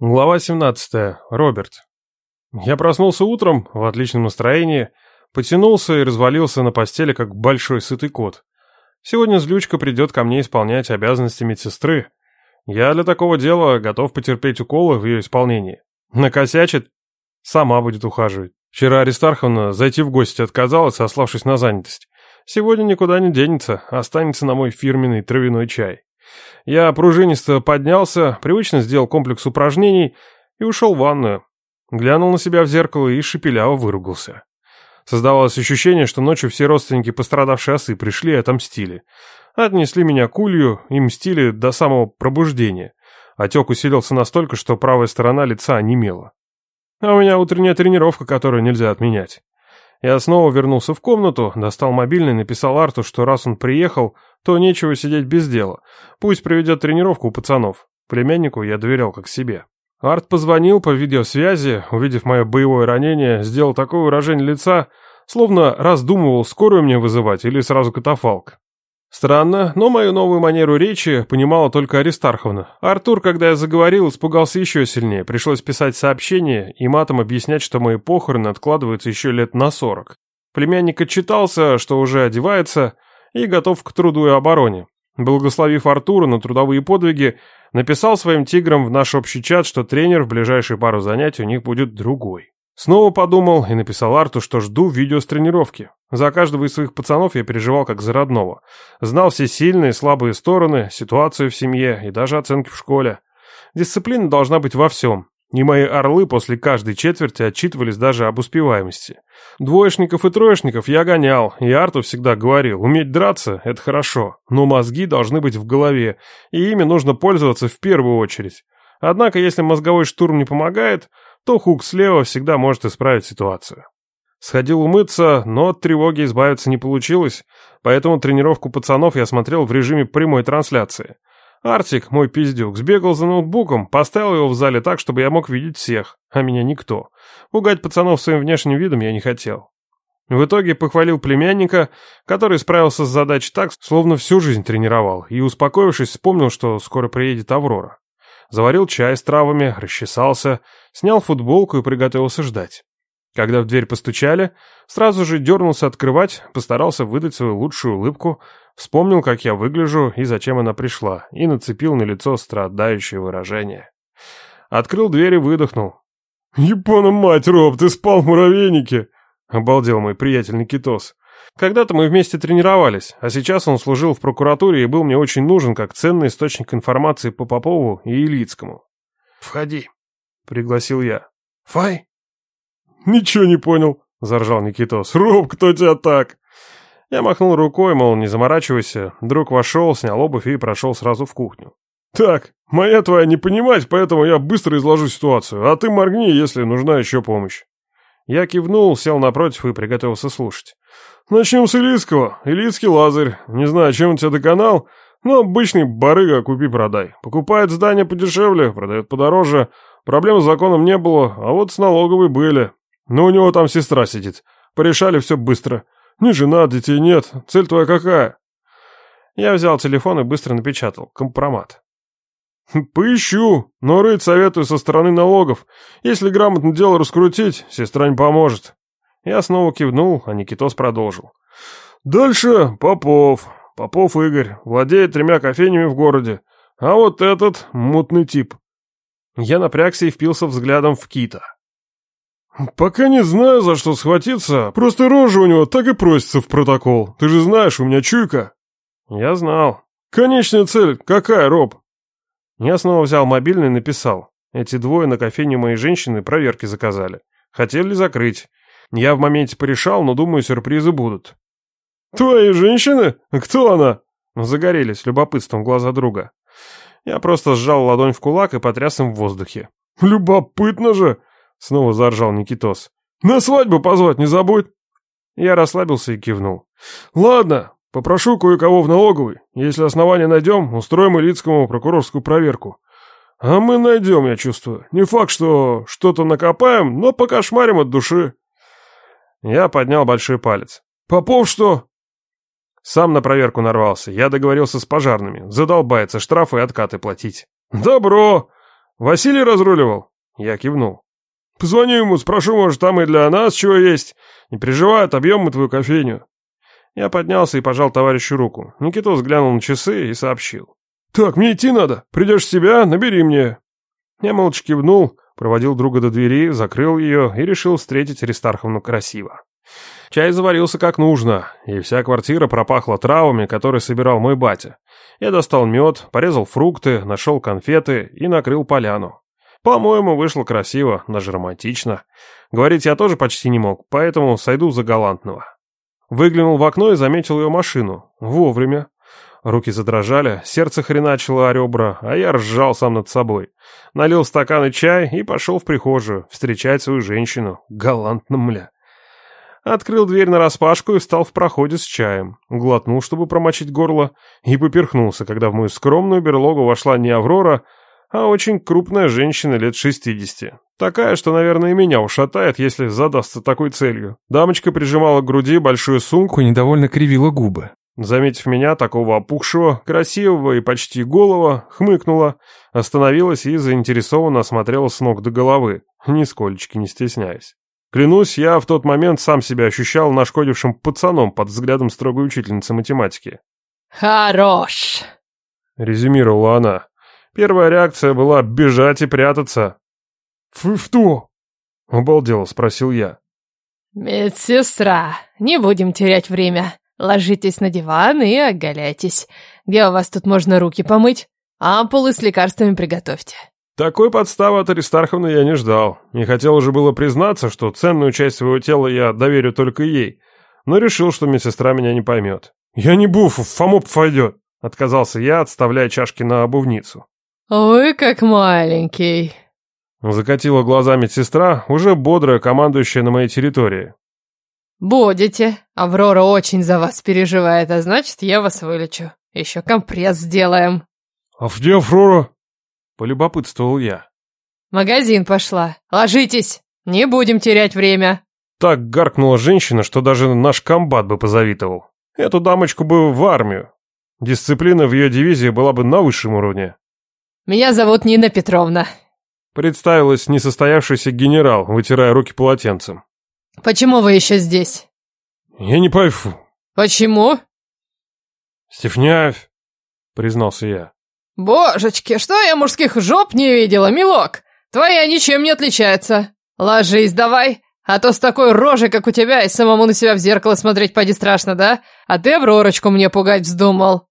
Глава 17. Роберт. Я проснулся утром в отличном настроении, потянулся и развалился на постели, как большой сытый кот. Сегодня злючка придет ко мне исполнять обязанности медсестры. Я для такого дела готов потерпеть уколы в ее исполнении. Накосячит, сама будет ухаживать. Вчера Аристарховна зайти в гости отказалась, сославшись на занятость. Сегодня никуда не денется, останется на мой фирменный травяной чай. Я пружинисто поднялся, привычно сделал комплекс упражнений и ушел в ванную. Глянул на себя в зеркало и шепеляво выругался. Создавалось ощущение, что ночью все родственники пострадавшей осы пришли и отомстили. Отнесли меня кулью и мстили до самого пробуждения. Отек усилился настолько, что правая сторона лица онемела. А у меня утренняя тренировка, которую нельзя отменять. Я снова вернулся в комнату, достал мобильный, написал Арту, что раз он приехал, то нечего сидеть без дела. Пусть проведет тренировку у пацанов. Племяннику я доверял как себе. Арт позвонил по видеосвязи, увидев мое боевое ранение, сделал такое выражение лица, словно раздумывал, скорую мне вызывать или сразу катафалк. Странно, но мою новую манеру речи понимала только Аристарховна. Артур, когда я заговорил, испугался еще сильнее. Пришлось писать сообщение и матом объяснять, что мои похороны откладываются еще лет на сорок. Племянник отчитался, что уже одевается и готов к труду и обороне. Благословив Артура на трудовые подвиги, написал своим тиграм в наш общий чат, что тренер в ближайшие пару занятий у них будет другой. Снова подумал и написал Арту, что жду видео с тренировки. За каждого из своих пацанов я переживал как за родного. Знал все сильные и слабые стороны, ситуацию в семье и даже оценки в школе. Дисциплина должна быть во всем. И мои орлы после каждой четверти отчитывались даже об успеваемости. Двоечников и троечников я гонял, и Арту всегда говорил, уметь драться – это хорошо, но мозги должны быть в голове, и ими нужно пользоваться в первую очередь. Однако, если мозговой штурм не помогает – то хук слева всегда может исправить ситуацию. Сходил умыться, но от тревоги избавиться не получилось, поэтому тренировку пацанов я смотрел в режиме прямой трансляции. Артик, мой пиздюк, сбегал за ноутбуком, поставил его в зале так, чтобы я мог видеть всех, а меня никто. Пугать пацанов своим внешним видом я не хотел. В итоге похвалил племянника, который справился с задачей так, словно всю жизнь тренировал, и, успокоившись, вспомнил, что скоро приедет Аврора заварил чай с травами, расчесался, снял футболку и приготовился ждать. Когда в дверь постучали, сразу же дернулся открывать, постарался выдать свою лучшую улыбку, вспомнил, как я выгляжу и зачем она пришла, и нацепил на лицо страдающее выражение. Открыл дверь и выдохнул. «Япона мать, Роб, ты спал в муравейнике!» — обалдел мой приятель Никитос. Когда-то мы вместе тренировались, а сейчас он служил в прокуратуре и был мне очень нужен как ценный источник информации по Попову и Илицкому. «Входи», — пригласил я. «Фай?» «Ничего не понял», — заржал Никитос. «Роб, кто тебя так?» Я махнул рукой, мол, не заморачивайся. Друг вошел, снял обувь и прошел сразу в кухню. «Так, моя твоя не понимать, поэтому я быстро изложу ситуацию, а ты моргни, если нужна еще помощь». Я кивнул, сел напротив и приготовился слушать. «Начнем с Илицкого. Илицкий Лазарь. Не знаю, чем он тебя доконал, но обычный барыга купи-продай. Покупает здание подешевле, продает подороже. Проблем с законом не было, а вот с налоговой были. Но у него там сестра сидит. Порешали все быстро. Ни жена, детей нет. Цель твоя какая?» Я взял телефон и быстро напечатал. Компромат. «Поищу, но рыть советую со стороны налогов. Если грамотно дело раскрутить, сестра не поможет. Я снова кивнул, а Никитос продолжил. «Дальше Попов. Попов Игорь. Владеет тремя кофейнями в городе. А вот этот мутный тип». Я напрягся и впился взглядом в Кита. «Пока не знаю, за что схватиться. Просто рожа у него так и просится в протокол. Ты же знаешь, у меня чуйка». «Я знал». «Конечная цель какая, Роб?» Я снова взял мобильный и написал. Эти двое на кофейне моей женщины проверки заказали. Хотели закрыть. Я в моменте порешал, но думаю, сюрпризы будут. «Твои женщины? Кто она?» Загорелись любопытством глаза друга. Я просто сжал ладонь в кулак и потряс им в воздухе. «Любопытно же!» — снова заржал Никитос. «На свадьбу позвать не забудь!» Я расслабился и кивнул. «Ладно, попрошу кое-кого в налоговый. Если основания найдем, устроим элитскому прокурорскую проверку. А мы найдем, я чувствую. Не факт, что что-то накопаем, но покошмарим от души». Я поднял большой палец. «Попов что?» Сам на проверку нарвался. Я договорился с пожарными. Задолбается штрафы и откаты платить. «Добро!» Василий разруливал?» Я кивнул. «Позвоню ему, спрошу, может, там и для нас чего есть. Не переживай, отобьем мы твою кофейню». Я поднялся и пожал товарищу руку. Никитос глянул на часы и сообщил. «Так, мне идти надо. Придешь в себя, набери мне». Я молча кивнул, проводил друга до двери, закрыл ее и решил встретить Аристарховну красиво. Чай заварился как нужно, и вся квартира пропахла травами, которые собирал мой батя. Я достал мед, порезал фрукты, нашел конфеты и накрыл поляну. По-моему, вышло красиво, даже романтично. Говорить я тоже почти не мог, поэтому сойду за галантного. Выглянул в окно и заметил ее машину. Вовремя. Руки задрожали, сердце хреначило о ребра, а я ржал сам над собой. Налил стакан и чай и пошел в прихожую встречать свою женщину. Галантно, мля. Открыл дверь нараспашку и встал в проходе с чаем. Глотнул, чтобы промочить горло, и поперхнулся, когда в мою скромную берлогу вошла не Аврора, а очень крупная женщина лет шестидесяти. Такая, что, наверное, и меня ушатает, если задастся такой целью. Дамочка прижимала к груди большую сумку и недовольно кривила губы. Заметив меня, такого опухшего, красивого и почти голого, хмыкнула, остановилась и заинтересованно осмотрела с ног до головы, нисколечки не стесняясь. Клянусь, я в тот момент сам себя ощущал нашкодившим пацаном под взглядом строгой учительницы математики. «Хорош!» — резюмировала она. Первая реакция была бежать и прятаться. «Вы кто?» — обалдело спросил я. «Медсестра, не будем терять время. Ложитесь на диван и оголяйтесь. Где у вас тут можно руки помыть? Ампулы с лекарствами приготовьте». Такой подставы от Аристарховны я не ждал. Не хотел уже было признаться, что ценную часть своего тела я доверю только ей, но решил, что медсестра меня не поймет. «Я не буфу, Фомоп пойдет», — отказался я, отставляя чашки на обувницу. «Вы как маленький», — закатила глаза медсестра, уже бодрая, командующая на моей территории. «Будете. Аврора очень за вас переживает, а значит, я вас вылечу. Еще компресс сделаем». «А где Аврора?» Полюбопытствовал я. «Магазин пошла. Ложитесь. Не будем терять время». Так гаркнула женщина, что даже наш комбат бы позавидовал. Эту дамочку бы в армию. Дисциплина в ее дивизии была бы на высшем уровне. «Меня зовут Нина Петровна». Представилась несостоявшийся генерал, вытирая руки полотенцем. «Почему вы еще здесь?» «Я не пойму». «Почему?» «Степняев», признался я. «Божечки, что я мужских жоп не видела, милок? Твоя ничем не отличается. Ложись давай, а то с такой рожей, как у тебя, и самому на себя в зеркало смотреть поди страшно, да? А ты Авророчку мне пугать вздумал».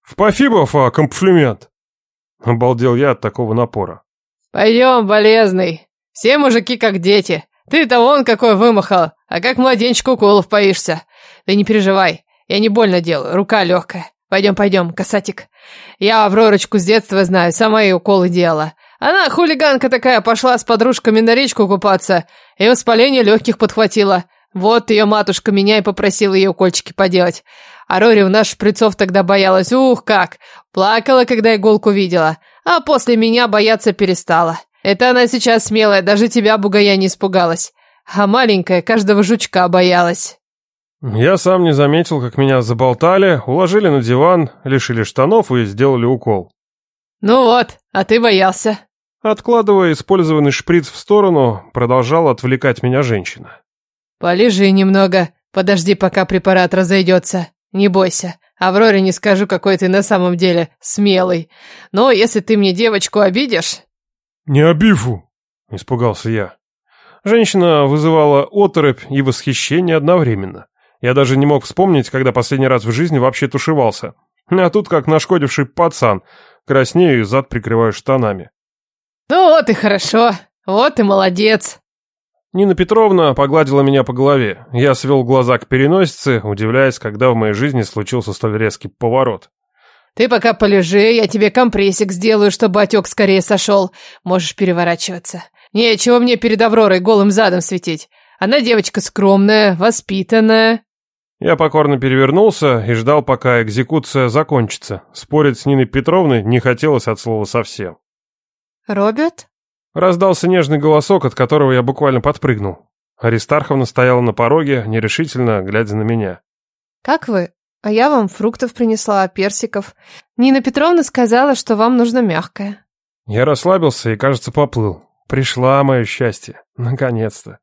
«В Пофибов, а комплимент!» Обалдел я от такого напора. «Пойдем, болезный. Все мужики как дети. Ты-то вон какой вымахал, а как младенчик уколов поишься. Ты не переживай, я не больно делаю, рука легкая. Пойдем, пойдем, касатик. Я Авророчку с детства знаю, сама ей уколы делала. Она хулиганка такая, пошла с подружками на речку купаться, и воспаление легких подхватила. Вот ее матушка меня и попросила ей укольчики поделать. А Рори в наш шприцов тогда боялась, ух как! Плакала, когда иголку видела, а после меня бояться перестала. Это она сейчас смелая, даже тебя, бугая, не испугалась. А маленькая каждого жучка боялась. Я сам не заметил, как меня заболтали, уложили на диван, лишили штанов и сделали укол. Ну вот, а ты боялся. Откладывая использованный шприц в сторону, продолжала отвлекать меня женщина. Полежи немного, подожди, пока препарат разойдется. Не бойся, Авроре не скажу, какой ты на самом деле смелый. Но если ты мне девочку обидишь... Не обиву, испугался я. Женщина вызывала оторопь и восхищение одновременно. Я даже не мог вспомнить, когда последний раз в жизни вообще тушевался. А тут как нашкодивший пацан. Краснею и зад прикрываю штанами. Ну вот и хорошо. Вот и молодец. Нина Петровна погладила меня по голове. Я свел глаза к переносице, удивляясь, когда в моей жизни случился столь резкий поворот. «Ты пока полежи, я тебе компрессик сделаю, чтобы отек скорее сошел. Можешь переворачиваться. Нечего мне перед Авророй голым задом светить. Она девочка скромная, воспитанная». Я покорно перевернулся и ждал, пока экзекуция закончится. Спорить с Ниной Петровной не хотелось от слова совсем. «Роберт?» Раздался нежный голосок, от которого я буквально подпрыгнул. Аристарховна стояла на пороге, нерешительно глядя на меня. «Как вы? А я вам фруктов принесла, персиков. Нина Петровна сказала, что вам нужно мягкое». Я расслабился и, кажется, поплыл. Пришла мое счастье. Наконец-то.